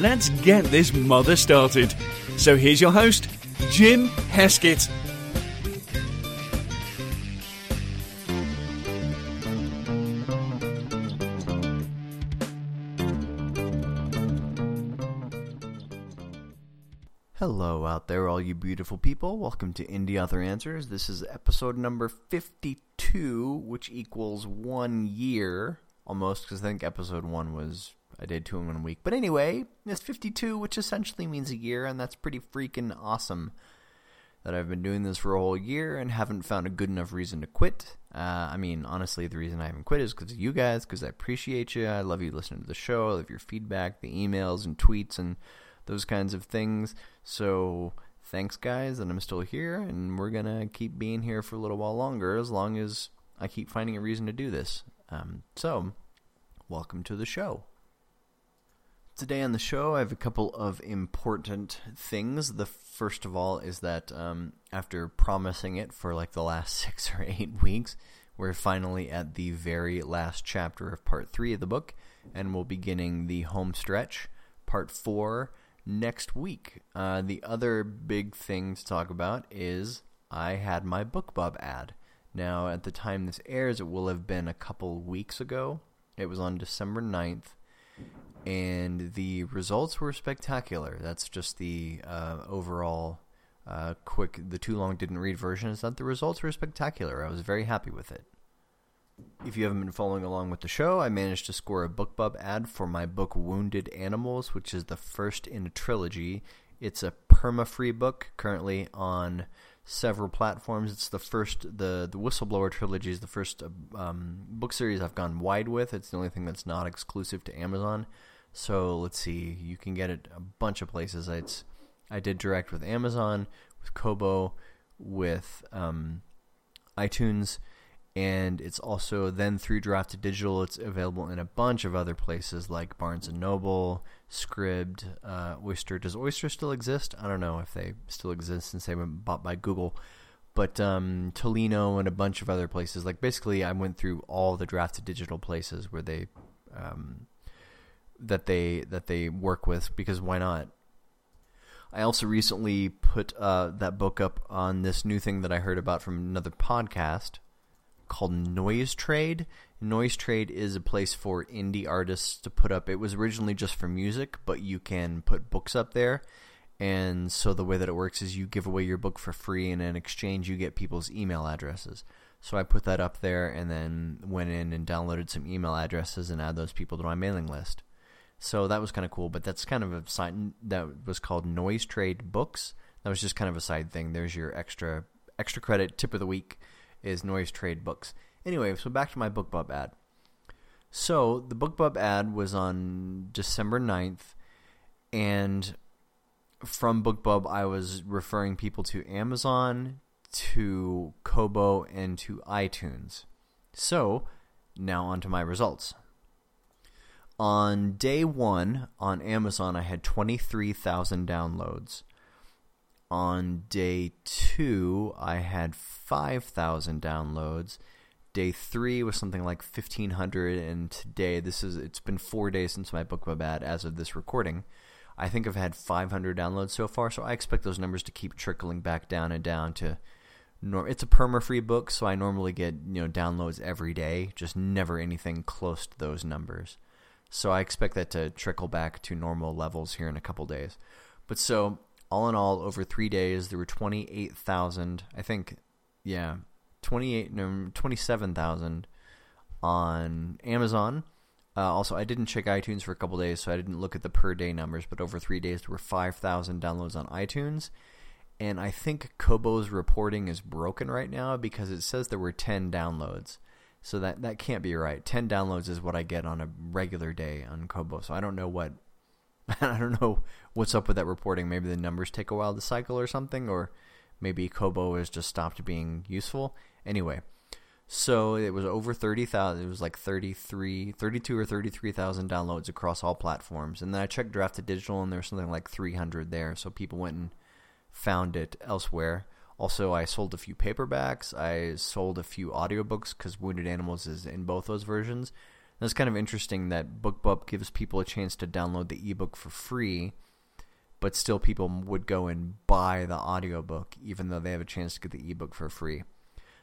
let's get this mother started. So here's your host, Jim Heskett. Hello out there, all you beautiful people. Welcome to Indie Author Answers. This is episode number 52, which equals one year almost, because I think episode one was I did two in one week. But anyway, it's 52, which essentially means a year, and that's pretty freaking awesome that I've been doing this for a whole year and haven't found a good enough reason to quit. Uh, I mean, honestly, the reason I haven't quit is because of you guys, because I appreciate you. I love you listening to the show. I love your feedback, the emails and tweets and those kinds of things. So thanks, guys, that I'm still here, and we're going to keep being here for a little while longer as long as I keep finding a reason to do this. Um, so, welcome to the show. Today on the show, I have a couple of important things. The first of all is that um, after promising it for like the last six or eight weeks, we're finally at the very last chapter of part three of the book, and we'll be beginning the home stretch, part four, next week. Uh, the other big thing to talk about is I had my BookBub ad. Now, at the time this airs, it will have been a couple weeks ago. It was on December 9th and the results were spectacular. That's just the uh, overall uh, quick, the too long didn't read version is that the results were spectacular. I was very happy with it. If you haven't been following along with the show, I managed to score a BookBub ad for my book Wounded Animals, which is the first in a trilogy. It's a perma-free book, currently on several platforms. It's the first, the the Whistleblower trilogy is the first um, book series I've gone wide with. It's the only thing that's not exclusive to Amazon. So let's see, you can get it a bunch of places. It's I did direct with Amazon, with Kobo, with um, iTunes, and it's also then through Draft to Digital. It's available in a bunch of other places like Barnes and Noble, Scribd, uh, Oyster. Does Oyster still exist? I don't know if they still exist since they were bought by Google. But um, Tolino and a bunch of other places. Like basically, I went through all the Draft Digital places where they um, that they that they work with because why not? I also recently put uh, that book up on this new thing that I heard about from another podcast called Noise Trade. Noise Trade is a place for indie artists to put up. It was originally just for music, but you can put books up there. And so the way that it works is you give away your book for free, and in exchange you get people's email addresses. So I put that up there and then went in and downloaded some email addresses and add those people to my mailing list. So that was kind of cool, but that's kind of a side that was called Noise Trade Books. That was just kind of a side thing. There's your extra extra credit tip of the week is Noise Trade Books. Anyway, so back to my BookBub ad. So the BookBub ad was on December 9th, and from BookBub I was referring people to Amazon, to Kobo, and to iTunes. So now on to my results. On day one on Amazon, I had 23,000 downloads. On day two, I had 5,000 downloads. Day three was something like 1,500, and today, this is it's been four days since my BookBub ad as of this recording. I think I've had 500 downloads so far, so I expect those numbers to keep trickling back down and down to it's a perma-free book, so I normally get you know downloads every day, just never anything close to those numbers. So I expect that to trickle back to normal levels here in a couple days. But so all in all, over three days, there were 28,000, I think, yeah, 28, no, 27,000 on Amazon. Uh, also, I didn't check iTunes for a couple days, so I didn't look at the per day numbers, but over three days, there were 5,000 downloads on iTunes. And I think Kobo's reporting is broken right now because it says there were 10 downloads. So that that can't be right. 10 downloads is what I get on a regular day on Kobo. So I don't know what I don't know what's up with that reporting. Maybe the numbers take a while to cycle or something, or maybe Kobo has just stopped being useful. Anyway, so it was over 30,000. It was like 33, 32 or 33,000 downloads across all platforms. And then I checked Draft to Digital and there was something like 300 there. So people went and found it elsewhere. Also, I sold a few paperbacks. I sold a few audiobooks because Wounded Animals is in both those versions. And it's kind of interesting that BookBub gives people a chance to download the ebook for free, but still people would go and buy the audiobook even though they have a chance to get the ebook for free.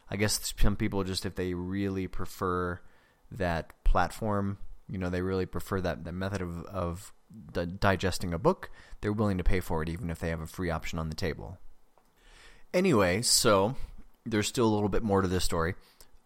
I guess some people just if they really prefer that platform, you know, they really prefer that, that method of, of digesting a book, they're willing to pay for it even if they have a free option on the table. Anyway, so there's still a little bit more to this story.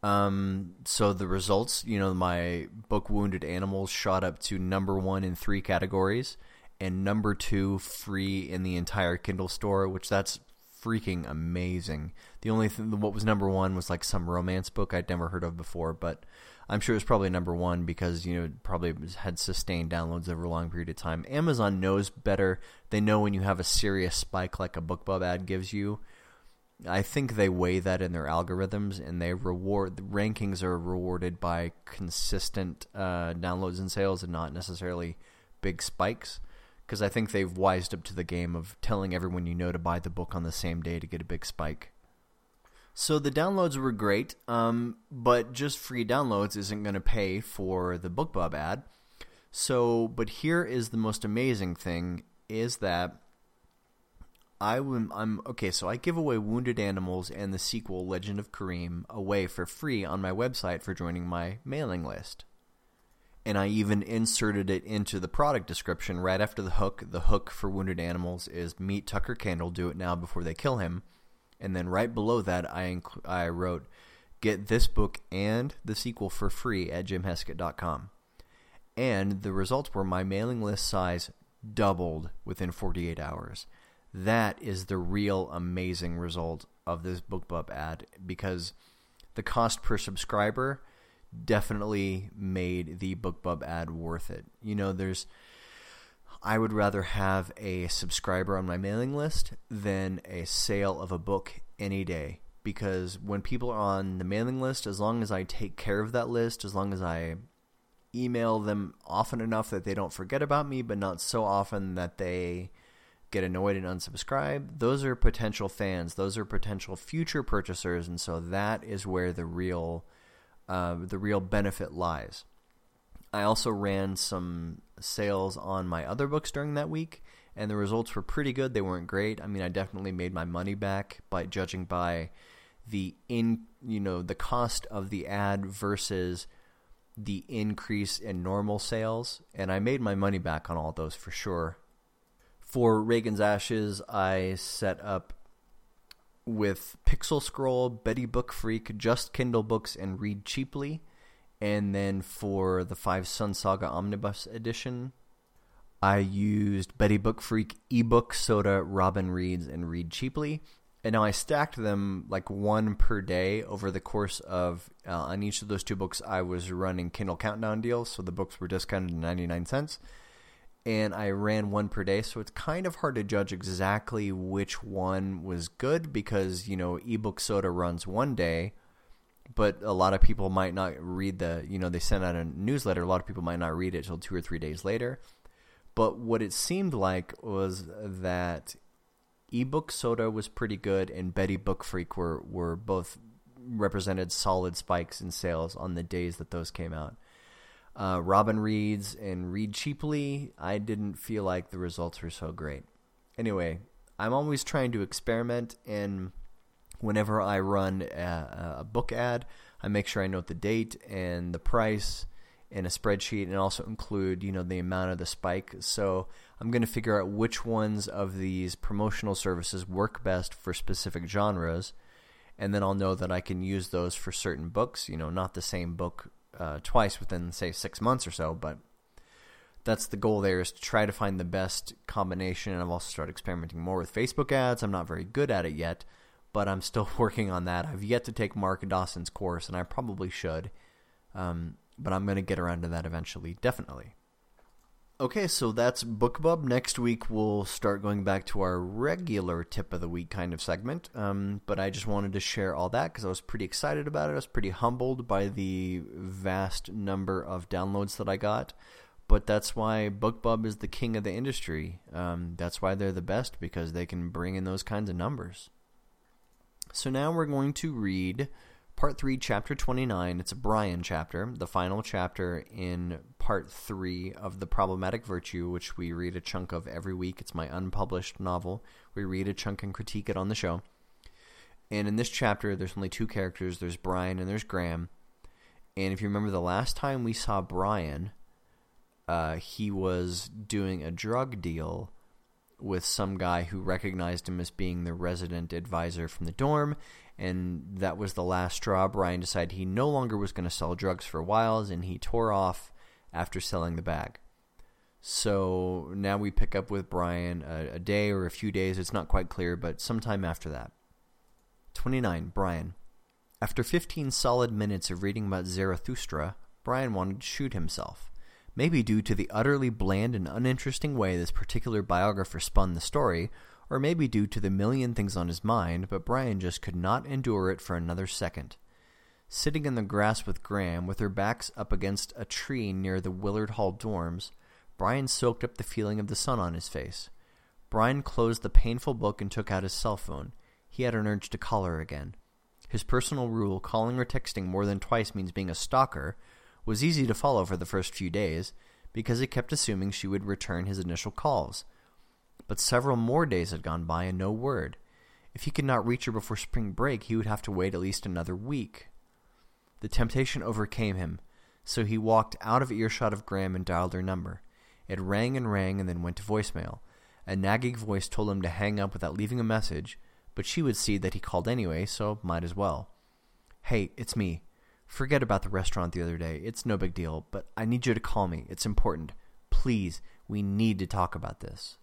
Um, so the results, you know, my book Wounded Animals shot up to number one in three categories and number two free in the entire Kindle store, which that's freaking amazing. The only thing, what was number one was like some romance book I'd never heard of before, but I'm sure it was probably number one because, you know, it probably had sustained downloads over a long period of time. Amazon knows better. They know when you have a serious spike like a BookBub ad gives you. I think they weigh that in their algorithms and they reward, the rankings are rewarded by consistent uh, downloads and sales and not necessarily big spikes because I think they've wised up to the game of telling everyone you know to buy the book on the same day to get a big spike. So the downloads were great, um, but just free downloads isn't going to pay for the BookBub ad. So, but here is the most amazing thing: is that I am okay. So I give away Wounded Animals and the sequel Legend of Kareem away for free on my website for joining my mailing list and I even inserted it into the product description right after the hook. The hook for Wounded Animals is meet Tucker Candle, do it now before they kill him. And then right below that, I I wrote, get this book and the sequel for free at jimheskett.com. And the results were my mailing list size doubled within 48 hours. That is the real amazing result of this BookBub ad because the cost per subscriber – definitely made the BookBub ad worth it. You know, there's I would rather have a subscriber on my mailing list than a sale of a book any day because when people are on the mailing list, as long as I take care of that list, as long as I email them often enough that they don't forget about me, but not so often that they get annoyed and unsubscribe, those are potential fans. Those are potential future purchasers, and so that is where the real uh, the real benefit lies. I also ran some sales on my other books during that week, and the results were pretty good. They weren't great. I mean, I definitely made my money back by judging by the in you know the cost of the ad versus the increase in normal sales, and I made my money back on all those for sure. For Reagan's Ashes, I set up with Pixel Scroll, Betty Book Freak, Just Kindle Books, and Read Cheaply. And then for the Five Sun Saga Omnibus Edition, I used Betty Book Freak, ebook, Soda, Robin Reads, and Read Cheaply. And now I stacked them like one per day over the course of, uh, on each of those two books, I was running Kindle Countdown deals. So the books were discounted to 99 cents and I ran one per day, so it's kind of hard to judge exactly which one was good because, you know, ebook soda runs one day, but a lot of people might not read the, you know, they send out a newsletter, a lot of people might not read it until two or three days later. But what it seemed like was that ebook soda was pretty good and Betty Book Freak were, were both represented solid spikes in sales on the days that those came out. Uh, Robin reads and read cheaply. I didn't feel like the results were so great. Anyway, I'm always trying to experiment, and whenever I run a, a book ad, I make sure I note the date and the price in a spreadsheet and also include, you know, the amount of the spike. So I'm going to figure out which ones of these promotional services work best for specific genres. And then I'll know that I can use those for certain books, you know, not the same book uh, twice within, say, six months or so, but that's the goal there is to try to find the best combination. And I've also started experimenting more with Facebook ads. I'm not very good at it yet, but I'm still working on that. I've yet to take Mark Dawson's course, and I probably should, um, but I'm going to get around to that eventually, definitely. Okay, so that's BookBub. Next week we'll start going back to our regular tip of the week kind of segment. Um, but I just wanted to share all that because I was pretty excited about it. I was pretty humbled by the vast number of downloads that I got. But that's why BookBub is the king of the industry. Um, that's why they're the best because they can bring in those kinds of numbers. So now we're going to read Part 3, Chapter 29. It's a Brian chapter, the final chapter in Part 3 of The Problematic Virtue, which we read a chunk of every week. It's my unpublished novel. We read a chunk and critique it on the show. And in this chapter, there's only two characters. There's Brian and there's Graham. And if you remember the last time we saw Brian, uh, he was doing a drug deal with some guy who recognized him as being the resident advisor from the dorm, and that was the last straw. Brian decided he no longer was going to sell drugs for a while, and he tore off after selling the bag. So now we pick up with Brian a, a day or a few days, it's not quite clear, but sometime after that. 29. Brian. After 15 solid minutes of reading about Zarathustra, Brian wanted to shoot himself. Maybe due to the utterly bland and uninteresting way this particular biographer spun the story, or maybe due to the million things on his mind, but Brian just could not endure it for another second. Sitting in the grass with Graham, with her backs up against a tree near the Willard Hall dorms, Brian soaked up the feeling of the sun on his face. Brian closed the painful book and took out his cell phone. He had an urge to call her again. His personal rule, calling or texting more than twice means being a stalker, was easy to follow for the first few days, because he kept assuming she would return his initial calls. But several more days had gone by and no word. If he could not reach her before spring break, he would have to wait at least another week. The temptation overcame him, so he walked out of earshot of Graham and dialed her number. It rang and rang and then went to voicemail. A nagging voice told him to hang up without leaving a message, but she would see that he called anyway, so might as well. Hey, it's me. Forget about the restaurant the other day. It's no big deal, but I need you to call me. It's important. Please, we need to talk about this.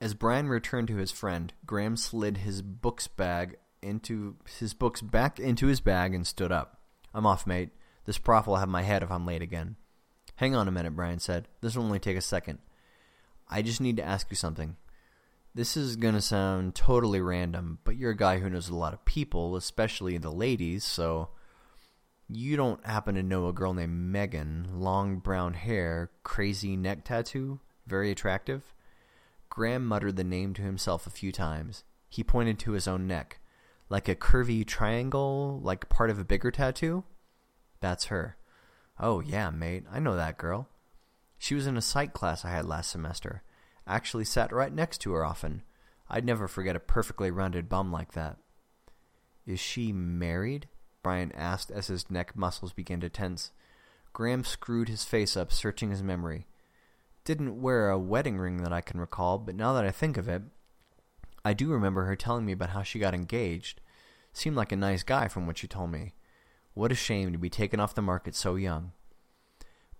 As Brian returned to his friend, Graham slid his books bag into his books back into his bag and stood up. I'm off, mate. This prof will have my head if I'm late again. Hang on a minute, Brian said. This will only take a second. I just need to ask you something. This is going to sound totally random, but you're a guy who knows a lot of people, especially the ladies, so you don't happen to know a girl named Megan, long brown hair, crazy neck tattoo, very attractive? Graham muttered the name to himself a few times. He pointed to his own neck. Like a curvy triangle, like part of a bigger tattoo? That's her. Oh, yeah, mate, I know that girl. She was in a psych class I had last semester. Actually sat right next to her often. I'd never forget a perfectly rounded bum like that. Is she married? Brian asked as his neck muscles began to tense. Graham screwed his face up, searching his memory. Didn't wear a wedding ring that I can recall, but now that I think of it, I do remember her telling me about how she got engaged. Seemed like a nice guy from what she told me. What a shame to be taken off the market so young.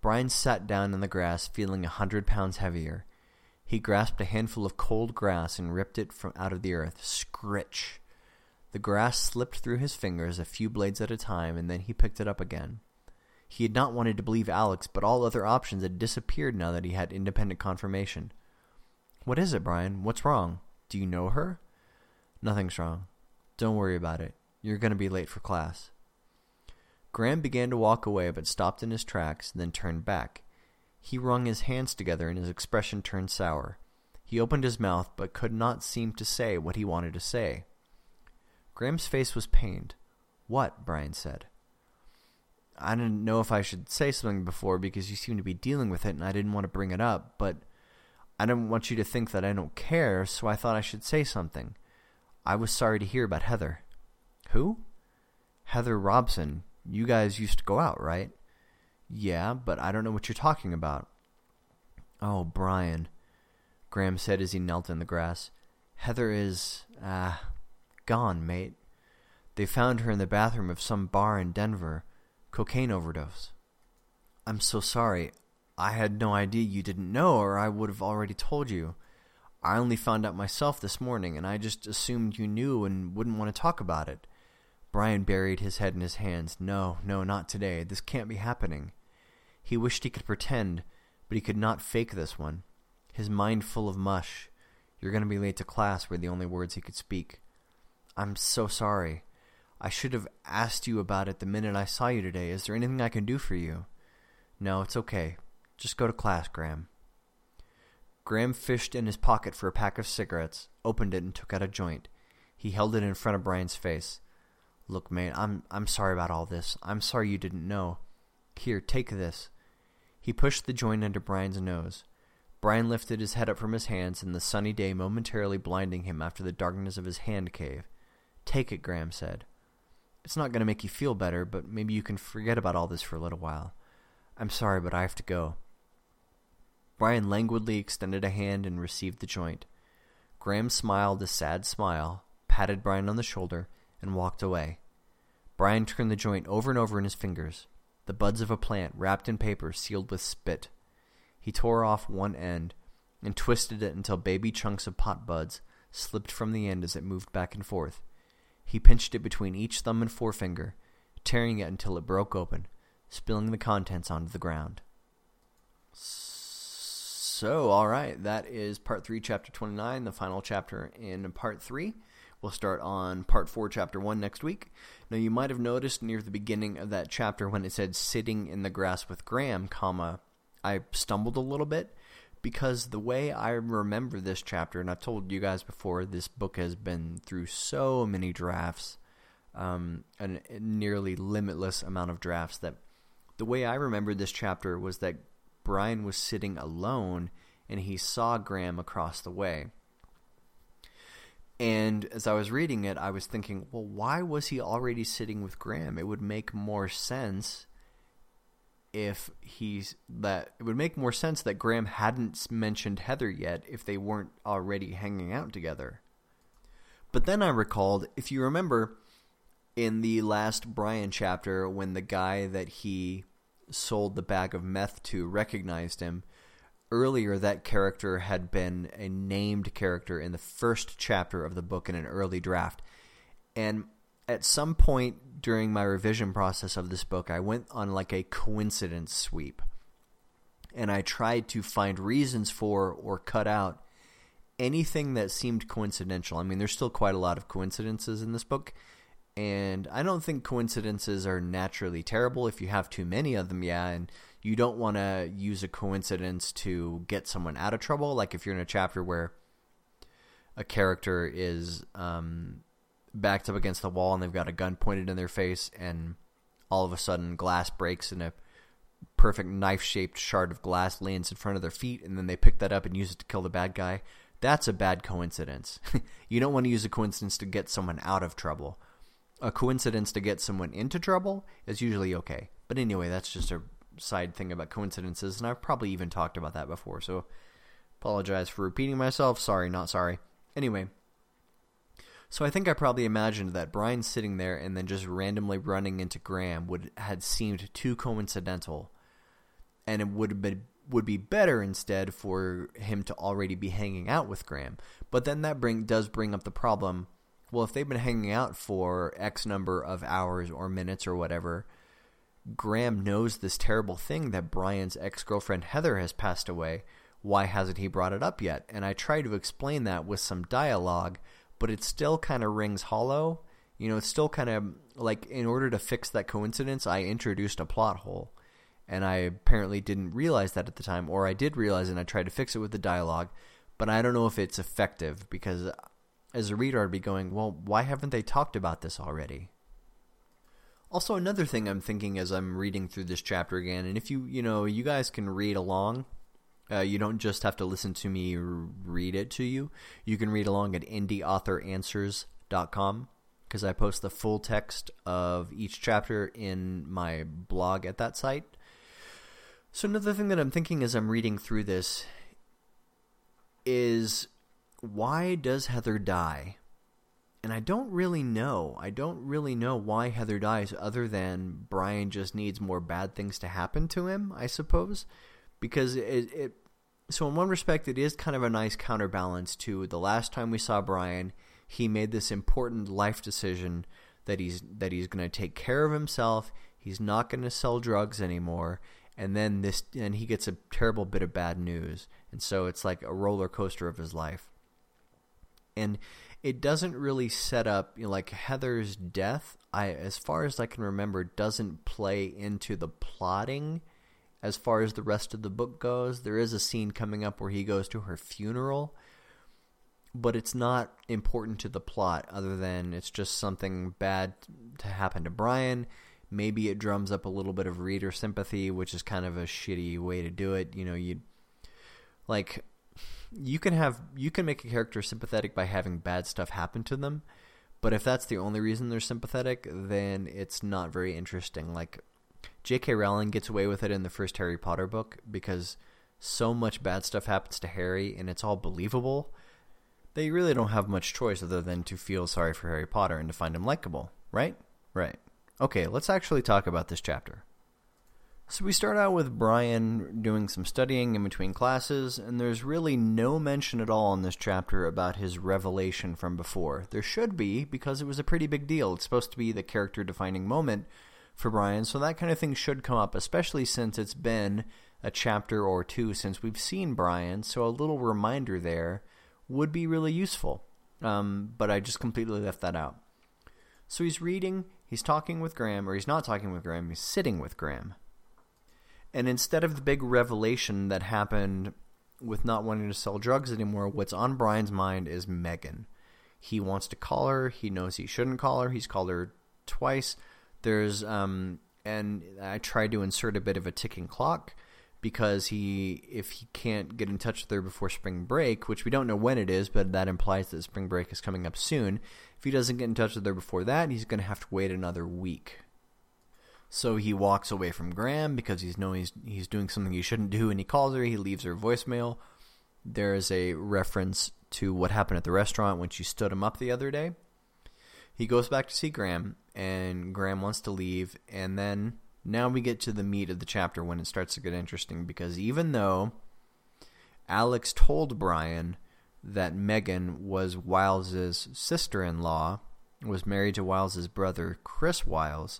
Brian sat down in the grass, feeling a hundred pounds heavier. He grasped a handful of cold grass and ripped it from out of the earth. Scritch! The grass slipped through his fingers a few blades at a time, and then he picked it up again. He had not wanted to believe Alex, but all other options had disappeared now that he had independent confirmation. What is it, Brian? What's wrong? Do you know her? Nothing's wrong. Don't worry about it. You're going to be late for class. Graham began to walk away, but stopped in his tracks, then turned back. He wrung his hands together, and his expression turned sour. He opened his mouth, but could not seem to say what he wanted to say. Graham's face was pained. What? Brian said. I didn't know if I should say something before because you seemed to be dealing with it and I didn't want to bring it up, but I didn't want you to think that I don't care, so I thought I should say something. I was sorry to hear about Heather. Who? Heather Robson. You guys used to go out, right? Yeah, but I don't know what you're talking about. Oh, Brian, Graham said as he knelt in the grass. Heather is, ah, uh, Gone, mate. They found her in the bathroom of some bar in Denver. Cocaine overdose. I'm so sorry. I had no idea you didn't know, or I would have already told you. I only found out myself this morning, and I just assumed you knew and wouldn't want to talk about it. Brian buried his head in his hands. No, no, not today. This can't be happening. He wished he could pretend, but he could not fake this one. His mind full of mush. You're going to be late to class were the only words he could speak. I'm so sorry. I should have asked you about it the minute I saw you today. Is there anything I can do for you? No, it's okay. Just go to class, Graham. Graham fished in his pocket for a pack of cigarettes, opened it, and took out a joint. He held it in front of Brian's face. Look, mate, I'm I'm sorry about all this. I'm sorry you didn't know. Here, take this. He pushed the joint under Brian's nose. Brian lifted his head up from his hands, and the sunny day momentarily blinding him after the darkness of his hand cave. Take it, Graham said. It's not going to make you feel better, but maybe you can forget about all this for a little while. I'm sorry, but I have to go. Brian languidly extended a hand and received the joint. Graham smiled a sad smile, patted Brian on the shoulder, and walked away. Brian turned the joint over and over in his fingers, the buds of a plant wrapped in paper sealed with spit. He tore off one end and twisted it until baby chunks of pot buds slipped from the end as it moved back and forth. He pinched it between each thumb and forefinger, tearing it until it broke open, spilling the contents onto the ground. So, alright, that is part 3, chapter 29, the final chapter in part 3. We'll start on part 4, chapter 1 next week. Now, you might have noticed near the beginning of that chapter when it said sitting in the grass with Graham, comma, I stumbled a little bit because the way I remember this chapter, and I've told you guys before, this book has been through so many drafts, um, a nearly limitless amount of drafts, that the way I remembered this chapter was that Brian was sitting alone and he saw Graham across the way. And as I was reading it, I was thinking, well, why was he already sitting with Graham? It would make more sense if he's that it would make more sense that Graham hadn't mentioned Heather yet if they weren't already hanging out together. But then I recalled, if you remember, in the last Brian chapter, when the guy that he sold the bag of meth to recognized him, earlier that character had been a named character in the first chapter of the book in an early draft. And at some point during my revision process of this book, I went on like a coincidence sweep. And I tried to find reasons for or cut out anything that seemed coincidental. I mean, there's still quite a lot of coincidences in this book. And I don't think coincidences are naturally terrible. If you have too many of them, yeah, and you don't want to use a coincidence to get someone out of trouble. Like if you're in a chapter where a character is um, backed up against the wall and they've got a gun pointed in their face and all of a sudden glass breaks and a perfect knife-shaped shard of glass lands in front of their feet and then they pick that up and use it to kill the bad guy. That's a bad coincidence. you don't want to use a coincidence to get someone out of trouble. A coincidence to get someone into trouble is usually okay. But anyway, that's just a side thing about coincidences, and I've probably even talked about that before, so apologize for repeating myself. Sorry, not sorry. Anyway, so I think I probably imagined that Brian sitting there and then just randomly running into Graham would had seemed too coincidental, and it would have been would be better instead for him to already be hanging out with Graham. But then that bring does bring up the problem. Well, if they've been hanging out for X number of hours or minutes or whatever, Graham knows this terrible thing that Brian's ex-girlfriend Heather has passed away. Why hasn't he brought it up yet? And I try to explain that with some dialogue, but it still kind of rings hollow. You know, it's still kind of like in order to fix that coincidence, I introduced a plot hole. And I apparently didn't realize that at the time, or I did realize and I tried to fix it with the dialogue. But I don't know if it's effective because as a reader, I'd be going, well, why haven't they talked about this already? Also, another thing I'm thinking as I'm reading through this chapter again, and if you, you know, you guys can read along, uh, you don't just have to listen to me read it to you. You can read along at indieauthoranswers.com because I post the full text of each chapter in my blog at that site. So another thing that I'm thinking as I'm reading through this is why does Heather die? And I don't really know. I don't really know why Heather dies other than Brian just needs more bad things to happen to him, I suppose. Because it, it so in one respect, it is kind of a nice counterbalance to the last time we saw Brian, he made this important life decision that he's that he's going to take care of himself. He's not going to sell drugs anymore, and then this and he gets a terrible bit of bad news and so it's like a roller coaster of his life and it doesn't really set up you know, like Heather's death I as far as I can remember doesn't play into the plotting as far as the rest of the book goes there is a scene coming up where he goes to her funeral but it's not important to the plot other than it's just something bad to happen to Brian Maybe it drums up a little bit of reader sympathy, which is kind of a shitty way to do it. You know, you like you can have you can make a character sympathetic by having bad stuff happen to them, but if that's the only reason they're sympathetic, then it's not very interesting. Like J.K. Rowling gets away with it in the first Harry Potter book because so much bad stuff happens to Harry and it's all believable. They really don't have much choice other than to feel sorry for Harry Potter and to find him likable, right? Right. Okay, let's actually talk about this chapter. So we start out with Brian doing some studying in between classes, and there's really no mention at all in this chapter about his revelation from before. There should be, because it was a pretty big deal. It's supposed to be the character-defining moment for Brian, so that kind of thing should come up, especially since it's been a chapter or two since we've seen Brian, so a little reminder there would be really useful. Um, but I just completely left that out. So he's reading, he's talking with Graham, or he's not talking with Graham, he's sitting with Graham. And instead of the big revelation that happened with not wanting to sell drugs anymore, what's on Brian's mind is Megan. He wants to call her. He knows he shouldn't call her. He's called her twice. There's um and I tried to insert a bit of a ticking clock because he if he can't get in touch with her before spring break, which we don't know when it is, but that implies that spring break is coming up soon. If he doesn't get in touch with her before that, he's going to have to wait another week. So he walks away from Graham because he's knowing he's he's doing something he shouldn't do, and he calls her. He leaves her voicemail. There is a reference to what happened at the restaurant when she stood him up the other day. He goes back to see Graham, and Graham wants to leave, and then now we get to the meat of the chapter when it starts to get interesting because even though Alex told Brian that Megan was Wiles's sister-in-law, was married to Wiles's brother, Chris Wiles,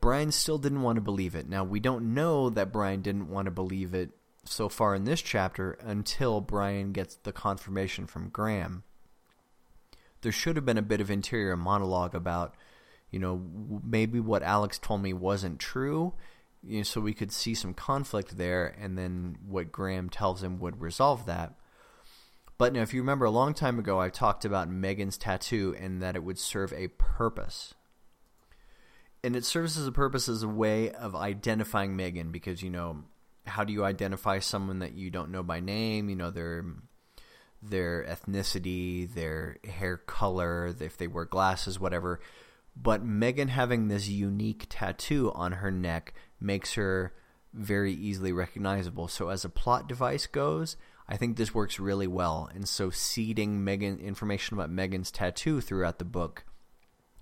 Brian still didn't want to believe it. Now, we don't know that Brian didn't want to believe it so far in this chapter until Brian gets the confirmation from Graham. There should have been a bit of interior monologue about you know, maybe what Alex told me wasn't true, you know, so we could see some conflict there, and then what Graham tells him would resolve that. But now, if you remember a long time ago, I talked about Megan's tattoo and that it would serve a purpose. And it serves as a purpose as a way of identifying Megan because, you know, how do you identify someone that you don't know by name? You know, their their ethnicity, their hair color, if they wear glasses, whatever but Megan having this unique tattoo on her neck makes her very easily recognizable. So as a plot device goes, I think this works really well. And so seeding Megan information about Megan's tattoo throughout the book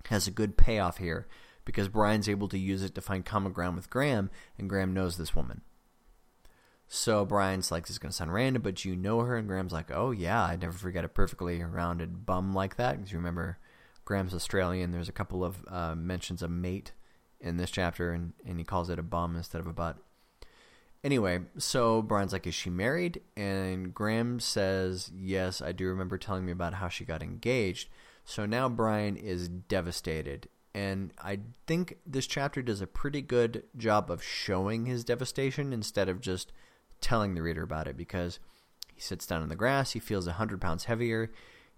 has a good payoff here because Brian's able to use it to find common ground with Graham, and Graham knows this woman. So Brian's like, this is going to sound random, but you know her? And Graham's like, oh yeah, I never forget a perfectly rounded bum like that. Because you remember Graham's Australian. There's a couple of uh, mentions of mate in this chapter, and, and he calls it a bum instead of a butt. Anyway, so Brian's like, is she married? And Graham says, yes, I do remember telling me about how she got engaged. So now Brian is devastated. And I think this chapter does a pretty good job of showing his devastation instead of just telling the reader about it because he sits down in the grass, he feels 100 pounds heavier,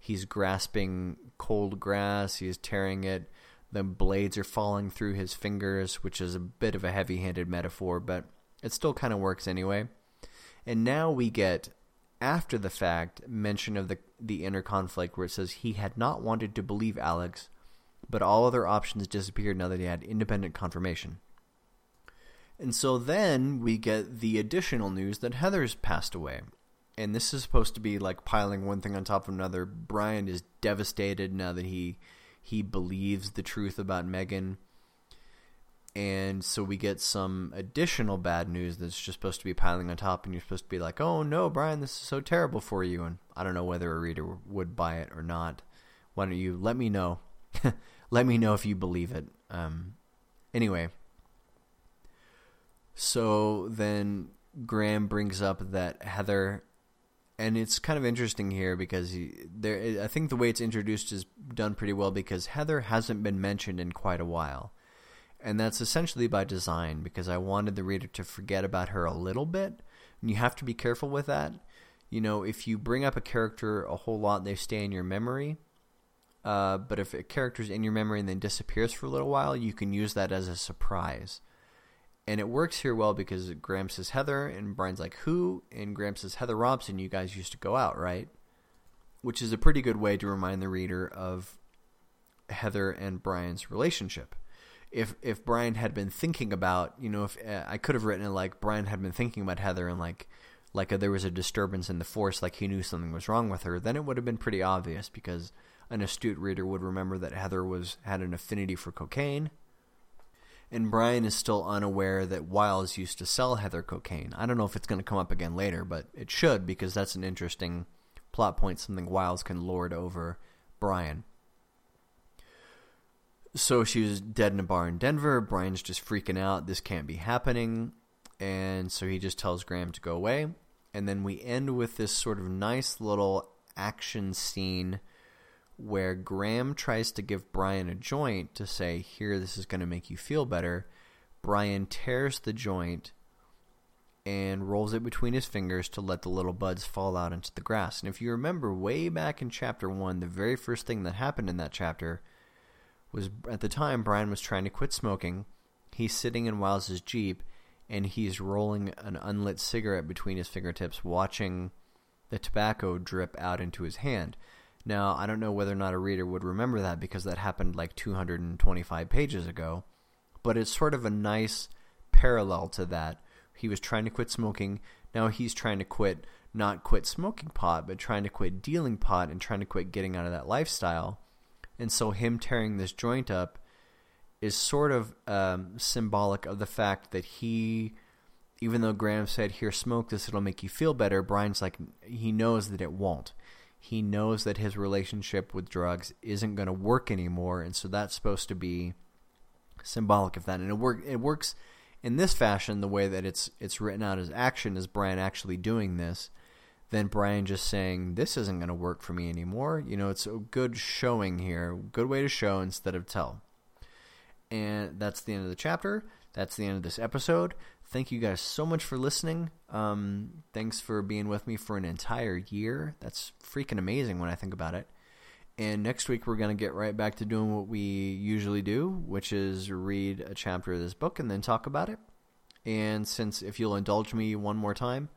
He's grasping cold grass. He's tearing it. The blades are falling through his fingers, which is a bit of a heavy-handed metaphor, but it still kind of works anyway. And now we get, after the fact, mention of the, the inner conflict where it says he had not wanted to believe Alex, but all other options disappeared now that he had independent confirmation. And so then we get the additional news that Heather's passed away and this is supposed to be like piling one thing on top of another. Brian is devastated now that he he believes the truth about Megan. And so we get some additional bad news that's just supposed to be piling on top, and you're supposed to be like, oh no, Brian, this is so terrible for you. And I don't know whether a reader would buy it or not. Why don't you let me know? let me know if you believe it. Um, anyway, So then Graham brings up that Heather, and it's kind of interesting here because he, there. I think the way it's introduced is done pretty well because Heather hasn't been mentioned in quite a while, and that's essentially by design because I wanted the reader to forget about her a little bit, and you have to be careful with that. You know, if you bring up a character a whole lot, they stay in your memory. Uh, but if a character's in your memory and then disappears for a little while, you can use that as a surprise. And it works here well because Graham says Heather, and Brian's like, who? And Graham says, Heather Robson, you guys used to go out, right? Which is a pretty good way to remind the reader of Heather and Brian's relationship. If if Brian had been thinking about, you know, if uh, I could have written it like Brian had been thinking about Heather and like like a, there was a disturbance in the force, like he knew something was wrong with her, then it would have been pretty obvious because an astute reader would remember that Heather was had an affinity for cocaine and Brian is still unaware that Wiles used to sell Heather cocaine. I don't know if it's going to come up again later, but it should because that's an interesting plot point, something Wiles can lord over Brian. So she was dead in a bar in Denver. Brian's just freaking out. This can't be happening. And so he just tells Graham to go away. And then we end with this sort of nice little action scene where Graham tries to give Brian a joint to say, here, this is going to make you feel better. Brian tears the joint and rolls it between his fingers to let the little buds fall out into the grass. And if you remember way back in chapter 1, the very first thing that happened in that chapter was at the time Brian was trying to quit smoking. He's sitting in Wiles' Jeep and he's rolling an unlit cigarette between his fingertips watching the tobacco drip out into his hand. Now, I don't know whether or not a reader would remember that because that happened like 225 pages ago, but it's sort of a nice parallel to that. He was trying to quit smoking, now he's trying to quit, not quit smoking pot, but trying to quit dealing pot and trying to quit getting out of that lifestyle. And so him tearing this joint up is sort of um, symbolic of the fact that he, even though Graham said, here, smoke this, it'll make you feel better, Brian's like, he knows that it won't he knows that his relationship with drugs isn't going to work anymore, and so that's supposed to be symbolic of that. And it work it works in this fashion, the way that it's it's written out as action is Brian actually doing this, then Brian just saying this isn't going to work for me anymore. You know, it's a good showing here, good way to show instead of tell. And that's the end of the chapter. That's the end of this episode. Thank you guys so much for listening. Um, thanks for being with me for an entire year. That's freaking amazing when I think about it. And next week we're going to get right back to doing what we usually do, which is read a chapter of this book and then talk about it. And since, if you'll indulge me one more time,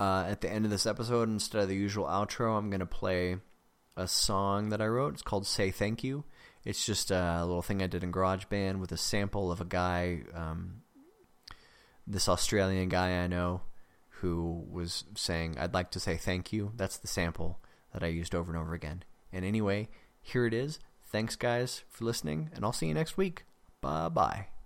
uh, at the end of this episode, instead of the usual outro, I'm going to play a song that I wrote. It's called Say Thank You. It's just a little thing I did in GarageBand with a sample of a guy um, this Australian guy I know who was saying, I'd like to say thank you. That's the sample that I used over and over again. And anyway, here it is. Thanks, guys, for listening, and I'll see you next week. Bye-bye.